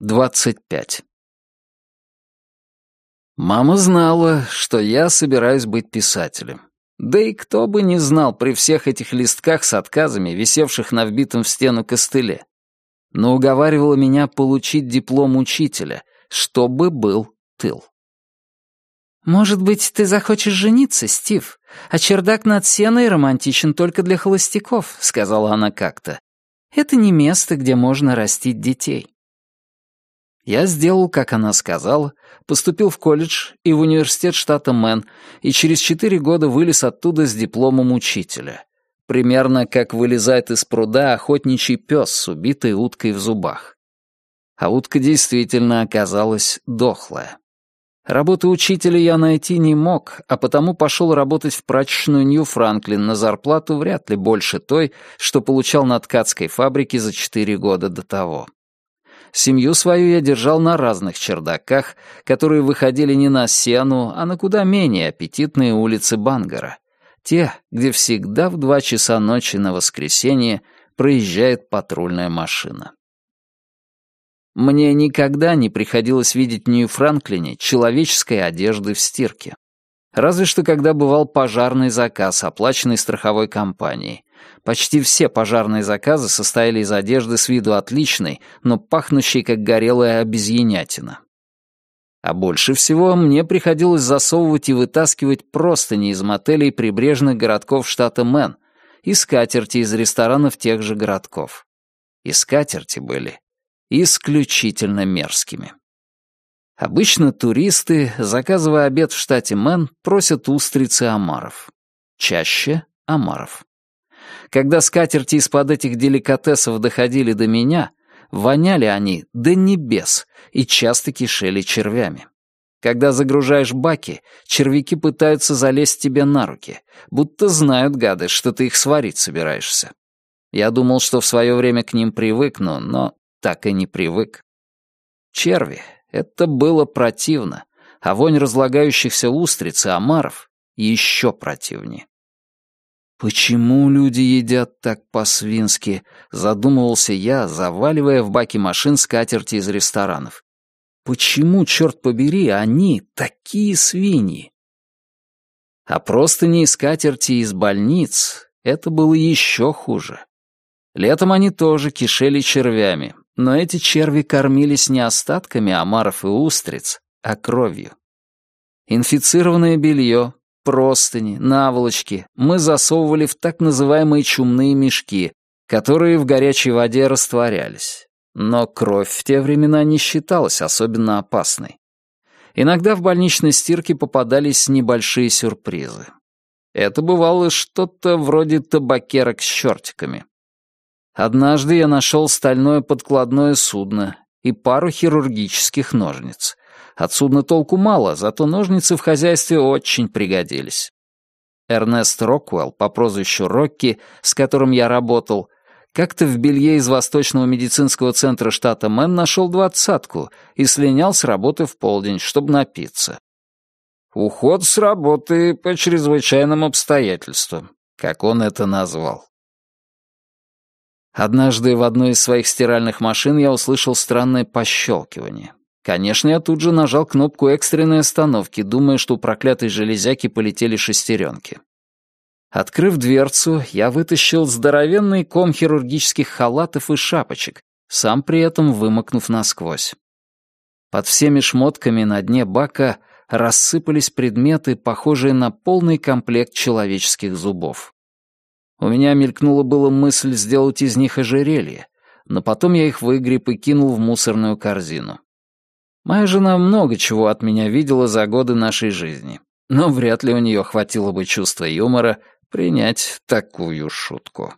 25. Мама знала, что я собираюсь быть писателем. Да и кто бы не знал при всех этих листках с отказами, висевших на вбитом в стену костыле. Но уговаривала меня получить диплом учителя, чтобы был тыл. «Может быть, ты захочешь жениться, Стив, а чердак над сеной романтичен только для холостяков», — сказала она как-то. «Это не место, где можно растить детей». Я сделал, как она сказала, поступил в колледж и в университет штата Мэн, и через четыре года вылез оттуда с дипломом учителя. Примерно как вылезает из пруда охотничий пес с убитой уткой в зубах. А утка действительно оказалась дохлая. Работу учителя я найти не мог, а потому пошел работать в прачечную Нью-Франклин на зарплату вряд ли больше той, что получал на ткацкой фабрике за четыре года до того. Семью свою я держал на разных чердаках, которые выходили не на Сену, а на куда менее аппетитные улицы Бангара. Те, где всегда в два часа ночи на воскресенье проезжает патрульная машина. Мне никогда не приходилось видеть в Нью-Франклине человеческой одежды в стирке. Разве что когда бывал пожарный заказ, оплаченный страховой компанией. Почти все пожарные заказы состояли из одежды с виду отличной, но пахнущей как горелая обезьянятина. А больше всего мне приходилось засовывать и вытаскивать простыни из мотелей прибрежных городков штата Мэн и скатерти из ресторанов тех же городков. И скатерти были исключительно мерзкими. Обычно туристы, заказывая обед в штате Мэн, просят устриц и омаров. Чаще омаров. Когда скатерти из-под этих деликатесов доходили до меня, воняли они до небес и часто кишели червями. Когда загружаешь баки, червяки пытаются залезть тебе на руки, будто знают, гады, что ты их сварить собираешься. Я думал, что в свое время к ним привыкну, но так и не привык. Черви — это было противно, а вонь разлагающихся устриц и омаров еще противнее. «Почему люди едят так по-свински?» — задумывался я, заваливая в баки машин скатерти из ресторанов. «Почему, черт побери, они такие свиньи?» А просто не из скатерти из больниц — это было еще хуже. Летом они тоже кишели червями, но эти черви кормились не остатками омаров и устриц, а кровью. Инфицированное белье, простыни, наволочки мы засовывали в так называемые чумные мешки, которые в горячей воде растворялись. Но кровь в те времена не считалась особенно опасной. Иногда в больничной стирке попадались небольшие сюрпризы. Это бывало что-то вроде табакерок с чертиками. Однажды я нашел стальное подкладное судно и пару хирургических ножниц. От судна толку мало, зато ножницы в хозяйстве очень пригодились. Эрнест Роквелл, по прозвищу Рокки, с которым я работал, как-то в белье из Восточного медицинского центра штата Мэн нашел двадцатку и слинял с работы в полдень, чтобы напиться. Уход с работы по чрезвычайным обстоятельствам, как он это назвал. Однажды в одной из своих стиральных машин я услышал странное пощелкивание. Конечно, я тут же нажал кнопку экстренной остановки, думая, что у проклятой железяки полетели шестеренки. Открыв дверцу, я вытащил здоровенный ком хирургических халатов и шапочек, сам при этом вымокнув насквозь. Под всеми шмотками на дне бака рассыпались предметы, похожие на полный комплект человеческих зубов. У меня мелькнула была мысль сделать из них ожерелье, но потом я их выгреб и кинул в мусорную корзину. Моя жена много чего от меня видела за годы нашей жизни, но вряд ли у нее хватило бы чувства юмора принять такую шутку.